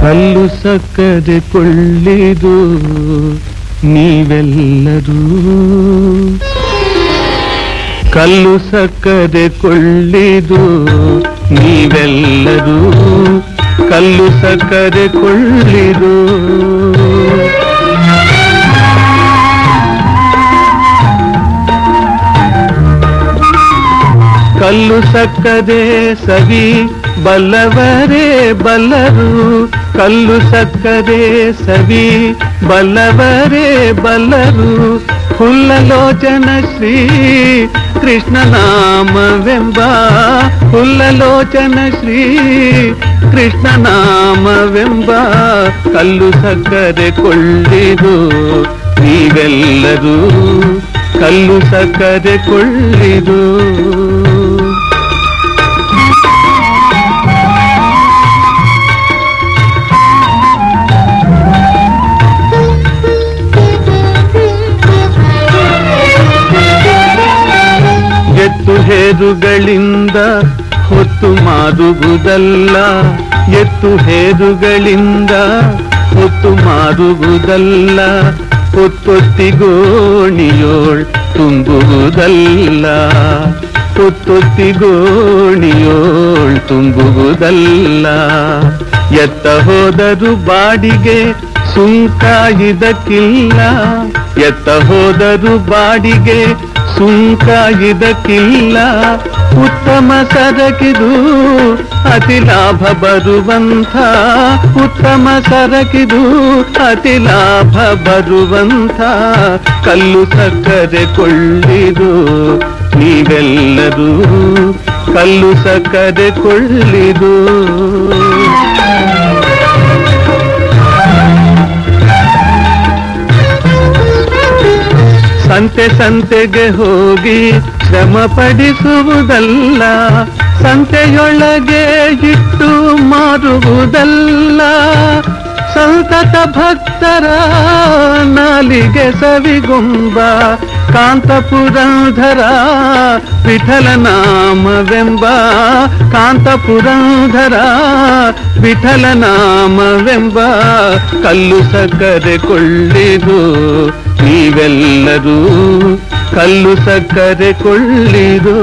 ಕಲ್ಲು ಸಕ್ಕರೆ ಕೊಳ್ಳಿದು ನೀವೆಲ್ಲರೂ. ಕಲ್ಲು ಸಕ್ಕದೆ ಕೊಳ್ಳಿದು ನೀವೆಲ್ಲರೂ. ಕಲ್ಲು ಸಕ್ಕರೆ ಕೊಳ್ಳಿದು ಕಲ್ಲು ಸಕ್ಕರೆ ಸವಿ ಬಲ್ಲವರೇ ಬಲ್ಲರು ಕಲ್ಲು ಸಕ್ಕರೆ ಸವಿ ಬಲ್ಲವರೇ ಬಲ್ಲರು ಹುಲ್ಲಲೋಚನ ಶ್ರೀ ಕೃಷ್ಣನಾಮವೆಂಬ ಹುಲ್ಲಲೋಚನ ಶ್ರೀ ಕೃಷ್ಣನಾಮವೆಂಬ ಕಲ್ಲು ಸಕ್ಕರೆ ಕೊಳ್ಳಿದು ನೀವೆಲ್ಲರೂ ಕಲ್ಲು ಸಕ್ಕರೆ ಕೊಳ್ಳಿದು ಹೇರುಗಳಿಂದ ಹೊತ್ತು ಮಾರುವುದಲ್ಲ ಎತ್ತು ಹೇದುಗಳಿಂದ ಹೊತ್ತು ಮಾರುವುದಲ್ಲ ಹೊತ್ತೊತ್ತಿಗೋಣಿಯೋಳ್ ತುಂಬುವುದಲ್ಲ. ಹೊತ್ತೊತ್ತಿಗೋಣಿಯೋಳ್ ತುಂಬುವುದಲ್ಲ. ಎತ್ತ ಹೋದರು ಬಾಡಿಗೆ ಸುಂಕ ಇದಕ್ಕಿಲ್ಲ ಎತ್ತ ಹೋದರು ಬಾಡಿಗೆ ಸುಂಕ ಇದಕ್ಕಿಲ್ಲ ಉತ್ತಮ ಸರಕಿದು, ಅತಿ ಲಾಭ ಬರುವಂಥ, ಉತ್ತಮ ಸರಕಿದು, ಅತಿ ಲಾಭ ಬರುವಂಥ ಕಲ್ಲು ಸಕ್ಕರೆ ಕೊಳ್ಳಿದು, ನೀವೆಲ್ಲರೂ ಕಲ್ಲು ಸಕ್ಕರೆ ಕೊಳ್ಳಿದು. ಸಂತೆ ಸಂತೆಗೆ ಹೋಗಿ ಶ್ರಮ ಪಡಿಸುವುದಲ್ಲ ಸಂತೆಯೊಳಗೆ ಇಟ್ಟು ಮಾರುವುದಲ್ಲ. ಸಂತತ ಭಕ್ತರ ನಾಲಿಗೆ ಸವಿಗುಂಬ ಕಾಂತಪುರಂಧರ ವಿಠಲ ನಾಮವೆಂಬ ಕಾಂತಪುರಂಧರ ವಿಠಲ ನಾಮವೆಂಬ ಕಲ್ಲು ಸಕ್ಕರೆ ಕೊಳ್ಳಿದು ನೀವೆಲ್ಲರೂ ಕಲ್ಲು ಸಕ್ಕರೆ ಕೊಳ್ಳಿದು.